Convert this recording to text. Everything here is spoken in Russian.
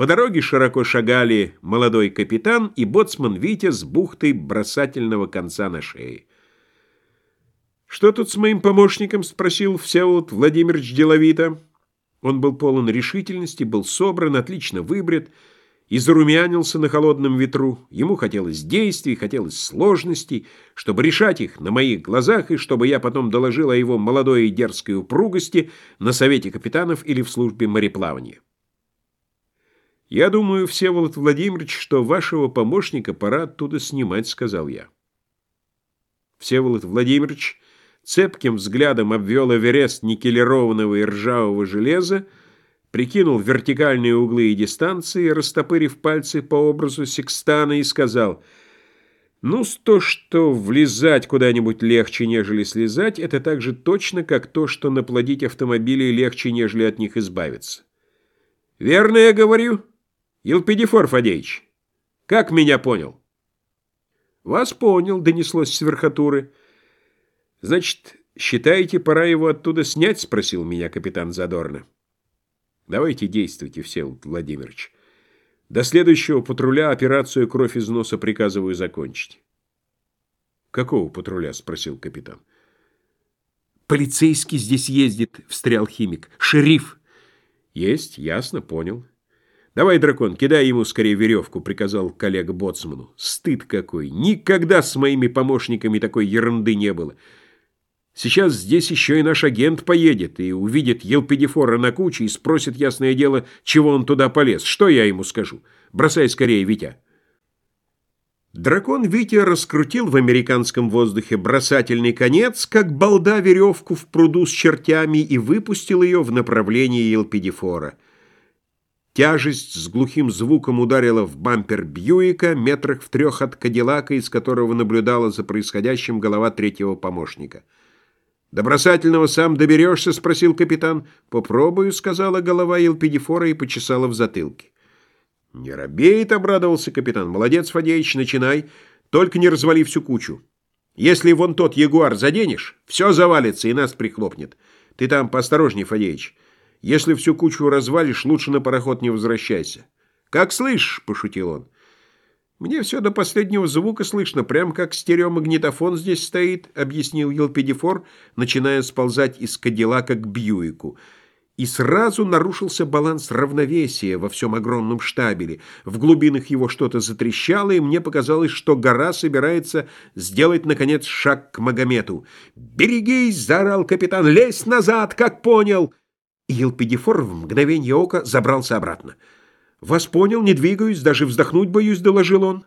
По дороге широко шагали молодой капитан и боцман Витя с бухтой бросательного конца на шее. «Что тут с моим помощником?» — спросил Всеволод Владимирович деловито. Он был полон решительности, был собран, отлично выбрит и зарумянился на холодном ветру. Ему хотелось действий, хотелось сложностей, чтобы решать их на моих глазах, и чтобы я потом доложил о его молодой и дерзкой упругости на совете капитанов или в службе мореплавания. «Я думаю, Всеволод Владимирович, что вашего помощника пора оттуда снимать», — сказал я. Всеволод Владимирович цепким взглядом обвел Эверест никелированного и ржавого железа, прикинул вертикальные углы и дистанции, растопырив пальцы по образу секстана и сказал, «Ну, то, что влезать куда-нибудь легче, нежели слезать, это так же точно, как то, что наплодить автомобили легче, нежели от них избавиться». «Верно я говорю, Елпидифор Фадеич? Как меня понял?» «Вас понял», — донеслось с верхотуры. «Значит, считаете, пора его оттуда снять?» — спросил меня капитан Задорно. «Давайте действуйте, Всеволод Владимирович. До следующего патруля операцию «Кровь из носа» приказываю закончить». «Какого патруля?» — спросил капитан. «Полицейский здесь ездит», — встрял химик. «Шериф». «Есть, ясно, понял». «Давай, дракон, кидай ему скорее веревку», — приказал коллега Боцману. «Стыд какой! Никогда с моими помощниками такой ерунды не было». Сейчас здесь еще и наш агент поедет и увидит Елпидифора на куче и спросит, ясное дело, чего он туда полез. Что я ему скажу? Бросай скорее, Витя. Дракон Витя раскрутил в американском воздухе бросательный конец, как балда веревку в пруду с чертями, и выпустил ее в направлении Елпидифора. Тяжесть с глухим звуком ударила в бампер Бьюика, метрах в трех от Кадиллака, из которого наблюдала за происходящим голова третьего помощника. «До бросательного сам доберешься?» — спросил капитан. «Попробую», — сказала голова Елпидифора и почесала в затылке. «Не робеет», — обрадовался капитан. «Молодец, Фадеич, начинай, только не развали всю кучу. Если вон тот ягуар заденешь, все завалится и нас прихлопнет. Ты там поосторожней, Фадеич. Если всю кучу развалишь, лучше на пароход не возвращайся». «Как слышишь?» — пошутил он. «Мне все до последнего звука слышно, прям как стереомагнитофон здесь стоит», — объяснил Елпидифор, начиная сползать из Кадиллака к Бьюику. И сразу нарушился баланс равновесия во всем огромном штабеле. В глубинах его что-то затрещало, и мне показалось, что гора собирается сделать, наконец, шаг к Магомету. «Берегись!» — заорал капитан. «Лезь назад, как понял!» Елпидифор в мгновение ока забрался обратно. «Вас понял, не двигаюсь, даже вздохнуть боюсь», — доложил он.